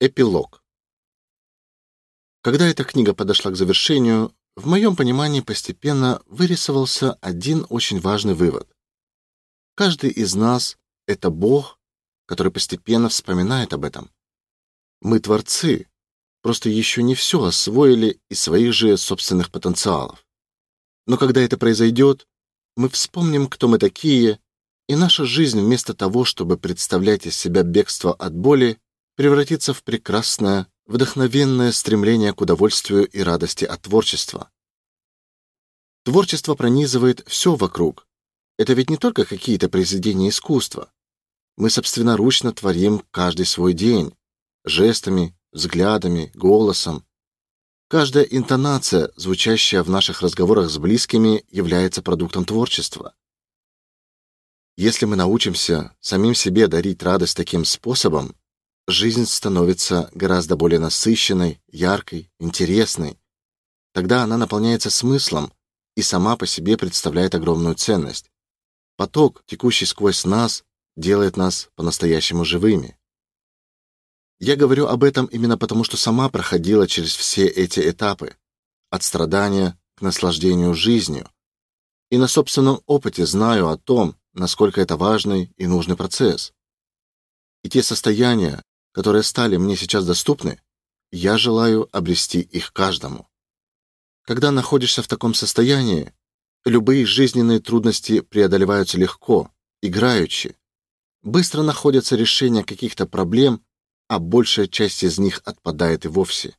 Эпилог. Когда эта книга подошла к завершению, в моем понимании постепенно вырисовался один очень важный вывод. Каждый из нас это Бог, который постепенно вспоминает об этом. Мы творцы, просто еще не все освоили из своих же собственных потенциалов. Но когда это произойдет, мы вспомним, кто мы такие, и наша жизнь вместо того, чтобы представлять из себя бегство от боли, превратится в прекрасное, вдохновенное стремление к удовольствию и радости от творчества. Творчество пронизывает все вокруг. Это ведь не только какие-то произведения искусства. Мы собственноручно творим каждый свой день, жестами, взглядами, голосом. Каждая интонация, звучащая в наших разговорах с близкими, является продуктом творчества. Если мы научимся самим себе дарить радость таким способом, жизнь становится гораздо более насыщенной, яркой, интересной. Тогда она наполняется смыслом и сама по себе представляет огромную ценность. Поток, текущий сквозь нас, делает нас по-настоящему живыми. Я говорю об этом именно потому, что сама проходила через все эти этапы, от страдания к наслаждению жизнью, и на собственном опыте знаю о том, насколько это важный и нужный процесс. И те состояния, которые стали мне сейчас доступны, я желаю обрести их каждому. Когда находишься в таком состоянии, любые жизненные трудности преодолеваются легко, играючи. Быстро находятся решения каких-то проблем, а большая часть из них отпадает и вовсе.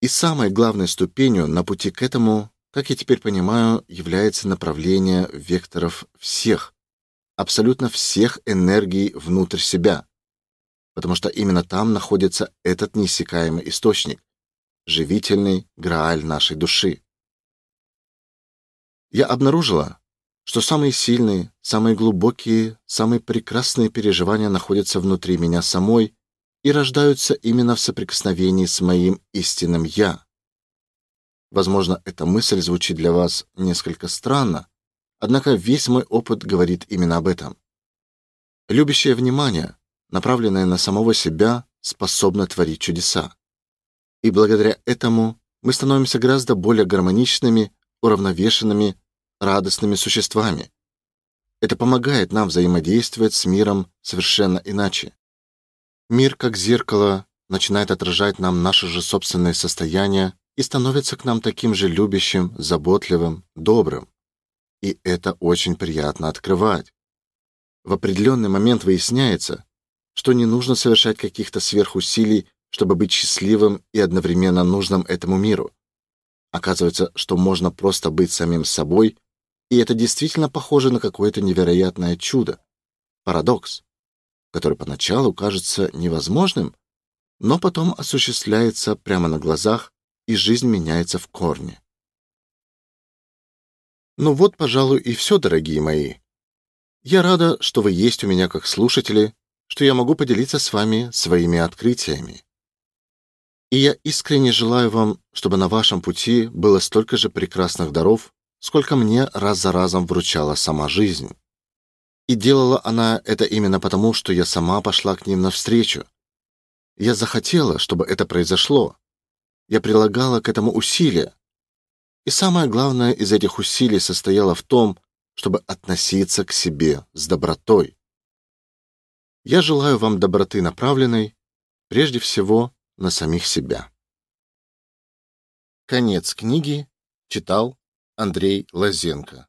И самой главной ступенью на пути к этому, как я теперь понимаю, является направление векторов всех, абсолютно всех энергий внутрь себя потому что именно там находится этот неиссякаемый источник, живительный грааль нашей души. Я обнаружила, что самые сильные, самые глубокие, самые прекрасные переживания находятся внутри меня самой и рождаются именно в соприкосновении с моим истинным я. Возможно, эта мысль звучит для вас несколько странно, однако весь мой опыт говорит именно об этом. Любящее внимание, направленное на самого себя, способно творить чудеса. И благодаря этому мы становимся гораздо более гармоничными, уравновешенными, радостными существами. Это помогает нам взаимодействовать с миром совершенно иначе. Мир, как зеркало, начинает отражать нам наше же собственное состояние и становится к нам таким же любящим, заботливым, добрым. И это очень приятно открывать. В определенный момент выясняется, что не нужно совершать каких-то сверхусилий, чтобы быть счастливым и одновременно нужным этому миру. Оказывается, что можно просто быть самим собой, и это действительно похоже на какое-то невероятное чудо. Парадокс, который поначалу кажется невозможным, но потом осуществляется прямо на глазах, и жизнь меняется в корне. Ну вот, пожалуй, и все, дорогие мои. Я рада, что вы есть у меня как слушатели, что я могу поделиться с вами своими открытиями. И я искренне желаю вам, чтобы на вашем пути было столько же прекрасных даров, сколько мне раз за разом вручала сама жизнь. И делала она это именно потому, что я сама пошла к ним навстречу. Я захотела, чтобы это произошло. Я прилагала к этому усилия. И самое главное из этих усилий состояло в том, чтобы относиться к себе с добротой. Я желаю вам доброты направленной прежде всего на самих себя. Конец книги читал Андрей Лазенко.